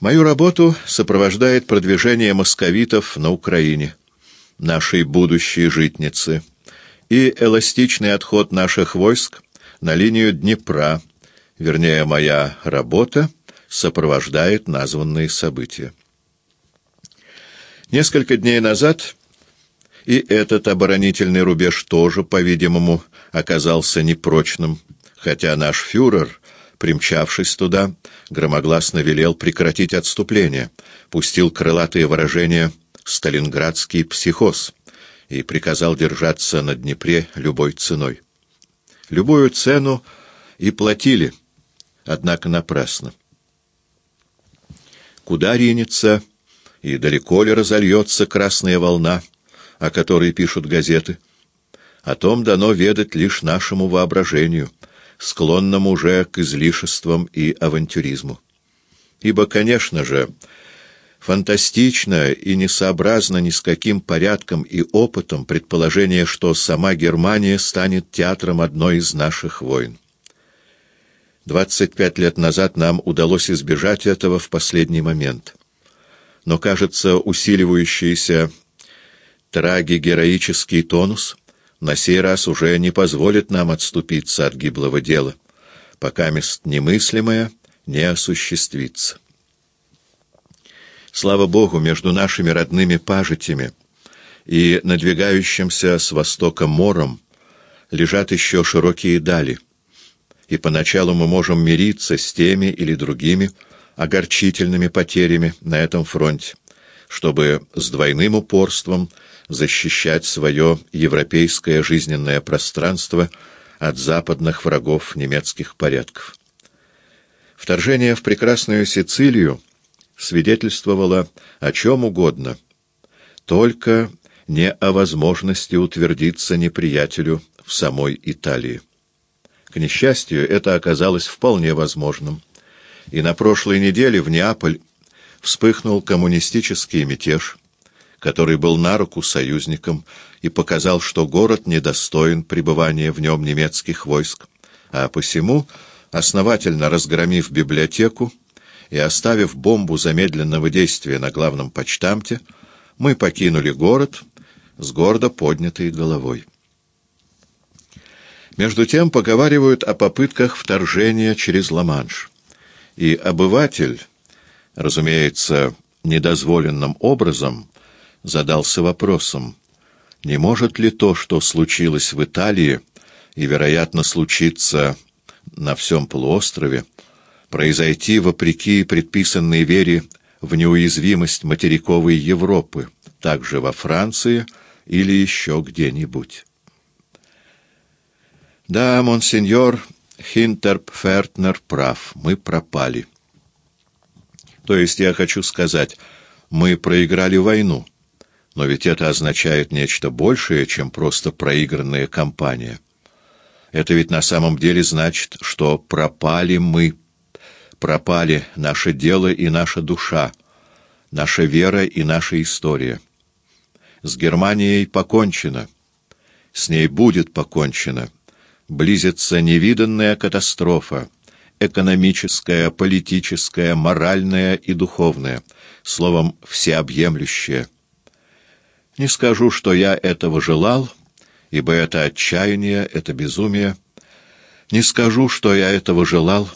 Мою работу сопровождает продвижение московитов на Украине, нашей будущей житницы, и эластичный отход наших войск на линию Днепра, вернее, моя работа сопровождает названные события. Несколько дней назад и этот оборонительный рубеж тоже, по-видимому, оказался непрочным, хотя наш фюрер, примчавшись туда, громогласно велел прекратить отступление, пустил крылатые выражения «сталинградский психоз» и приказал держаться на Днепре любой ценой. Любую цену и платили, однако напрасно. Куда ринется и далеко ли разольется красная волна, о которой пишут газеты? О том дано ведать лишь нашему воображению, склонному уже к излишествам и авантюризму. Ибо, конечно же, фантастично и несообразно ни с каким порядком и опытом предположение, что сама Германия станет театром одной из наших войн. 25 лет назад нам удалось избежать этого в последний момент. Но, кажется, усиливающийся трагигероический тонус на сей раз уже не позволит нам отступиться от гиблого дела, пока мест немыслимое не осуществится. Слава Богу, между нашими родными пажитями и надвигающимся с востока мором лежат еще широкие дали — и поначалу мы можем мириться с теми или другими огорчительными потерями на этом фронте, чтобы с двойным упорством защищать свое европейское жизненное пространство от западных врагов немецких порядков. Вторжение в прекрасную Сицилию свидетельствовало о чем угодно, только не о возможности утвердиться неприятелю в самой Италии. К несчастью, это оказалось вполне возможным. И на прошлой неделе в Неаполь вспыхнул коммунистический мятеж, который был на руку союзникам и показал, что город недостоин пребывания в нем немецких войск, а посему, основательно разгромив библиотеку и оставив бомбу замедленного действия на главном почтамте, мы покинули город с гордо поднятой головой. Между тем поговаривают о попытках вторжения через Ла-Манш. И обыватель, разумеется, недозволенным образом, задался вопросом, не может ли то, что случилось в Италии и, вероятно, случится на всем полуострове, произойти вопреки предписанной вере в неуязвимость материковой Европы, также во Франции или еще где-нибудь. Да, монсеньор Хинтерпфертнер прав, мы пропали. То есть я хочу сказать, мы проиграли войну, но ведь это означает нечто большее, чем просто проигранная кампания. Это ведь на самом деле значит, что пропали мы, пропали наше дело и наша душа, наша вера и наша история. С Германией покончено, с ней будет покончено. Близится невиданная катастрофа, экономическая, политическая, моральная и духовная, словом, всеобъемлющая. Не скажу, что я этого желал, ибо это отчаяние, это безумие. Не скажу, что я этого желал,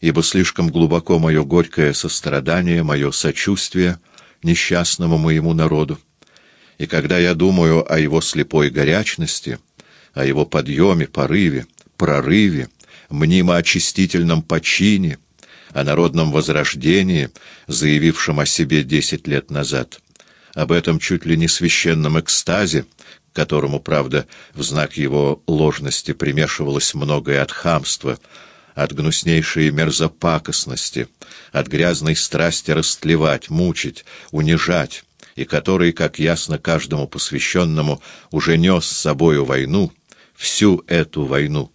ибо слишком глубоко мое горькое сострадание, мое сочувствие несчастному моему народу. И когда я думаю о его слепой горячности — о его подъеме, порыве, прорыве, мнимо-очистительном почине, о народном возрождении, заявившем о себе десять лет назад, об этом чуть ли не священном экстазе, которому, правда, в знак его ложности примешивалось многое от хамства, от гнуснейшей мерзопакостности, от грязной страсти растлевать, мучить, унижать, и который, как ясно каждому посвященному, уже нес с собою войну — всю эту войну.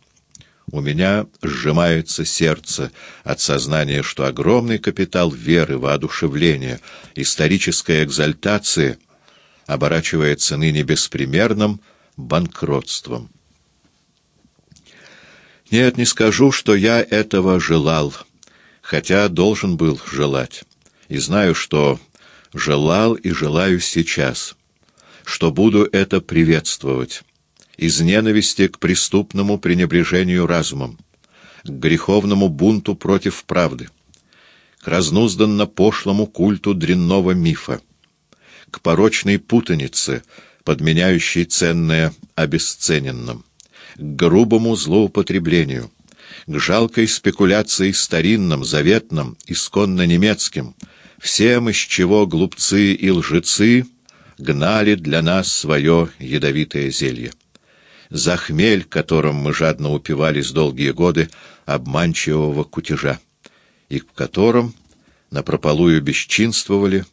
У меня сжимается сердце от сознания, что огромный капитал веры, воодушевления, историческая экзальтация оборачивается ныне беспримерным банкротством. Нет, не скажу, что я этого желал, хотя должен был желать. и знаю, что желал и желаю сейчас, что буду это приветствовать, из ненависти к преступному пренебрежению разумом, к греховному бунту против правды, к разнузданно-пошлому культу дрянного мифа, к порочной путанице, подменяющей ценное обесцененным, к грубому злоупотреблению, к жалкой спекуляции старинным, заветным, исконно немецким, всем, из чего глупцы и лжецы гнали для нас свое ядовитое зелье. За хмель, которым мы жадно упивались долгие годы обманчивого кутежа, и в котором напропалую бесчинствовали,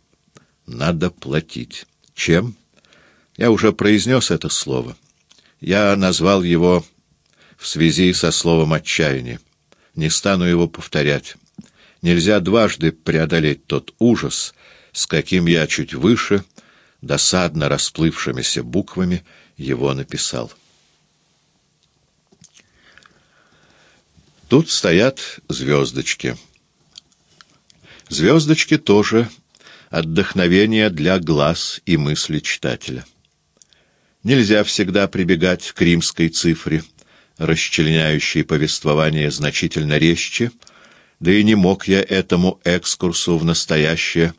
надо платить. Чем? Я уже произнес это слово. Я назвал его в связи со словом «отчаяние». Не стану его повторять. Нельзя дважды преодолеть тот ужас, с каким я чуть выше, досадно расплывшимися буквами, его написал. Тут стоят звездочки. Звездочки тоже отдохновение для глаз и мысли читателя. Нельзя всегда прибегать к римской цифре, расчленяющей повествование значительно резче, да и не мог я этому экскурсу в настоящее,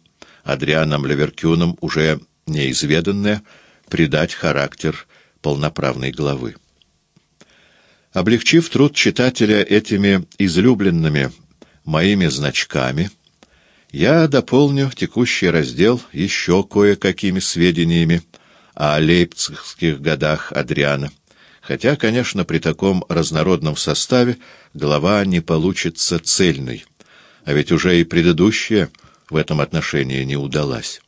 Адрианом Леверкюном уже неизведанное, придать характер полноправной главы. Облегчив труд читателя этими излюбленными моими значками, я дополню текущий раздел еще кое-какими сведениями, о лейпцигских годах Адриана. Хотя, конечно, при таком разнородном составе глава не получится цельной, а ведь уже и предыдущая в этом отношении не удалась.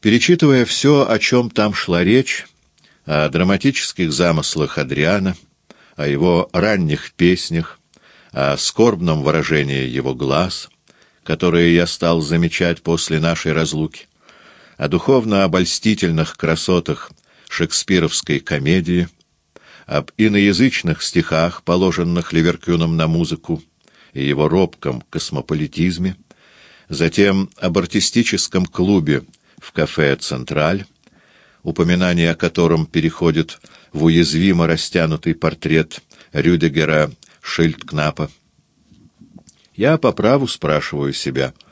Перечитывая все, о чем там шла речь, о драматических замыслах Адриана, о его ранних песнях, о скорбном выражении его глаз, которые я стал замечать после нашей разлуки, о духовно-обольстительных красотах шекспировской комедии, об иноязычных стихах, положенных Ливеркюном на музыку, и его робком космополитизме, затем об артистическом клубе в кафе «Централь», упоминание о котором переходит в уязвимо растянутый портрет Рюдегера Шильдкнапа. Я по праву спрашиваю себя —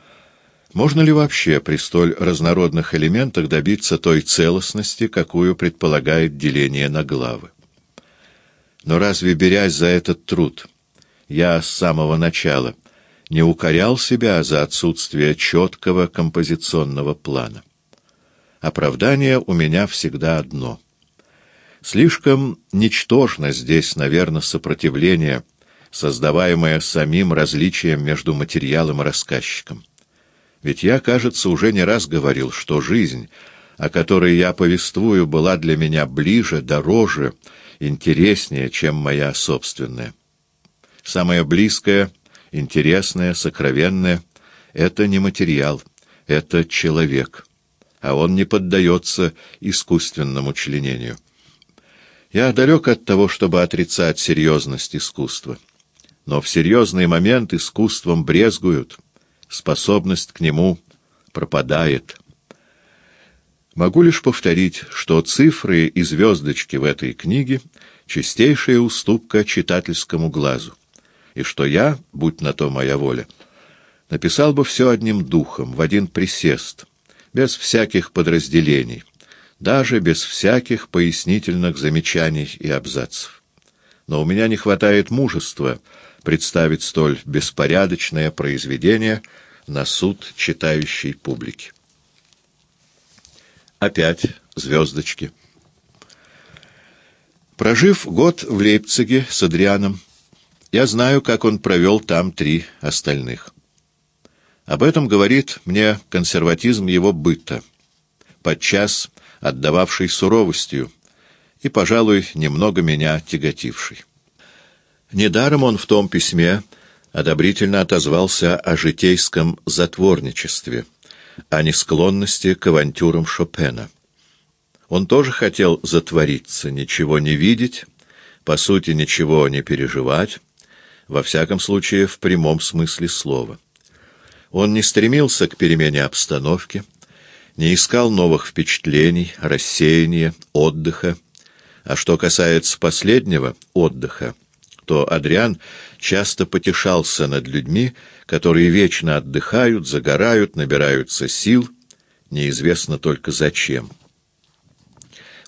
можно ли вообще при столь разнородных элементах добиться той целостности, какую предполагает деление на главы? Но разве, берясь за этот труд, я с самого начала не укорял себя за отсутствие четкого композиционного плана? Оправдание у меня всегда одно. Слишком ничтожно здесь, наверное, сопротивление, создаваемое самим различием между материалом и рассказчиком. Ведь я, кажется, уже не раз говорил, что жизнь, о которой я повествую, была для меня ближе, дороже, интереснее, чем моя собственная. Самое близкое, интересное, сокровенное — это не материал, это человек, а он не поддается искусственному членению. Я далек от того, чтобы отрицать серьезность искусства. Но в серьезный момент искусством брезгуют — способность к нему пропадает. Могу лишь повторить, что цифры и звездочки в этой книге — чистейшая уступка читательскому глазу, и что я, будь на то моя воля, написал бы все одним духом, в один присест, без всяких подразделений, даже без всяких пояснительных замечаний и абзацев. Но у меня не хватает мужества — представить столь беспорядочное произведение на суд читающей публики. Опять звездочки. Прожив год в Лейпциге с Адрианом, я знаю, как он провел там три остальных. Об этом говорит мне консерватизм его быта, подчас отдававший суровостью и, пожалуй, немного меня тяготивший. Недаром он в том письме одобрительно отозвался о житейском затворничестве, о несклонности к авантюрам Шопена. Он тоже хотел затвориться, ничего не видеть, по сути, ничего не переживать, во всяком случае, в прямом смысле слова. Он не стремился к перемене обстановки, не искал новых впечатлений, рассеяния, отдыха. А что касается последнего отдыха, то Адриан часто потешался над людьми, которые вечно отдыхают, загорают, набираются сил, неизвестно только зачем.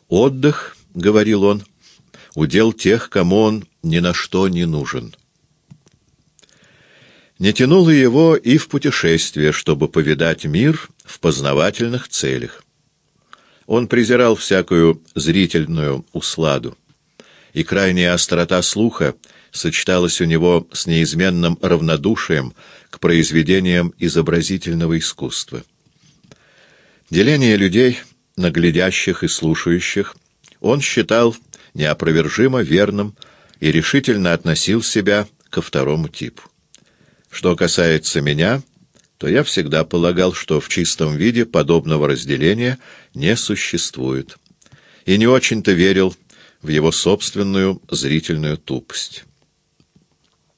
«Отдых, — говорил он, — удел тех, кому он ни на что не нужен». Не тянуло его и в путешествие, чтобы повидать мир в познавательных целях. Он презирал всякую зрительную усладу, и крайняя острота слуха сочеталась у него с неизменным равнодушием к произведениям изобразительного искусства. Деление людей на глядящих и слушающих он считал неопровержимо верным и решительно относил себя ко второму типу. Что касается меня, то я всегда полагал, что в чистом виде подобного разделения не существует, и не очень-то верил в его собственную зрительную тупость.